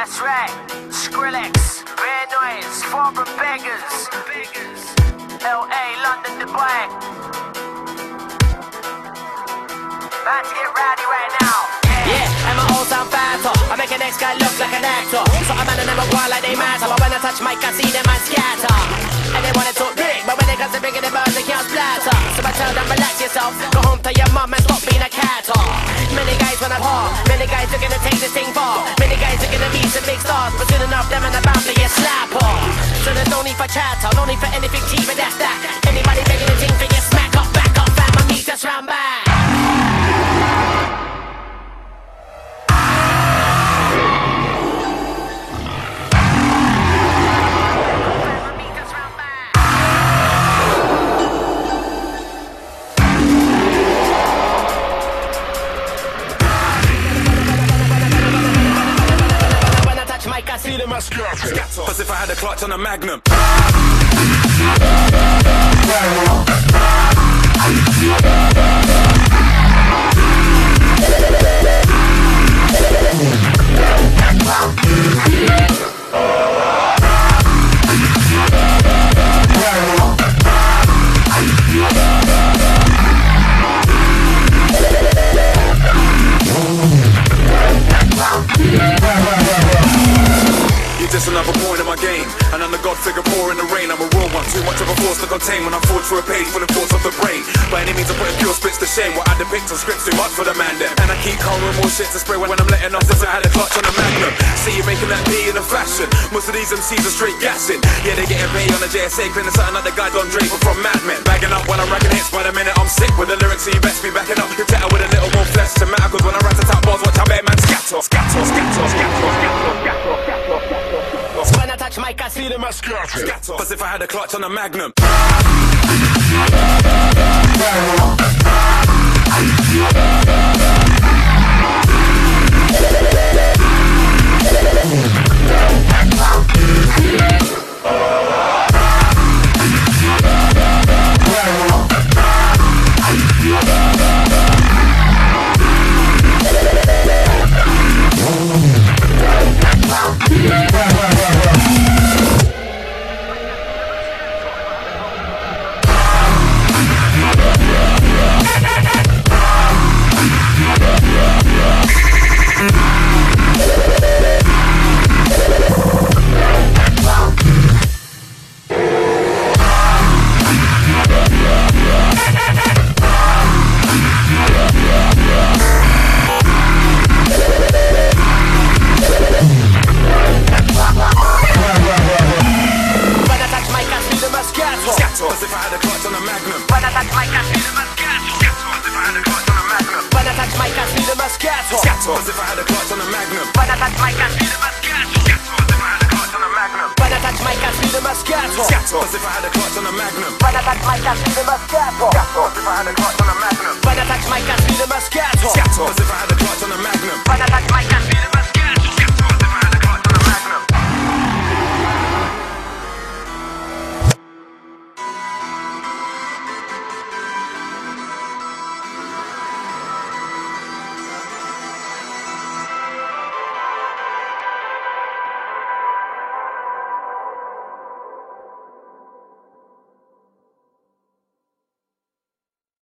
That's right. Skrillex, Bare Noize, Foreign Beggars. LA, London, Dubai. About to get rowdy right now. Yeah, and my old sound fatter. I make an ex guy look like an actor. So a man never go like they matter. But when I touch mic, I see them and scatter. And they wanna talk big, but when it comes to bringing the birds, they can't splatter. So I tell them, relax yourself. Go home to your mum and stop being a catter. Many guys wanna par. Guys are gonna take this thing far. Many guys are gonna meet some big stars. But soon enough, them and the to get slapper. So there's no need for chatter, no need for anything as As if I had a clutch on a magnum. Just another pawn in my game. And I'm the god figure four in the rain. I'm a raw one, too much of a force to contain when I'm forge through a page full of thoughts of the brain. By any means, I'm putting pure spits to shame. What I depict on scripts too much for the man then. And I keep with more shit to spray when I'm letting off as I had a clutch on the magnum. See you making that P in a fashion. Most of these MCs are straight gassing. Yeah, they getting paid on the JSA, cleaning something like the guy Don Draper from Mad Men. Bagging up when I'm racking hits by the minute I'm sick with the lyrics, so you best be backing up. You better with a little mic, I see them as Scatter. As if I had a clutch on a magnum. Scatter. If I had a clutch on a magnum. When I touch mic, I see them as scatter. Scatter. If I had a clutch on a magnum. When I touch mic, I see them as scatter. Scatter. As if I had a clutch on a magnum. When I touch mic, I see them as scatter. Scatter. If I had a clutch on a magnum.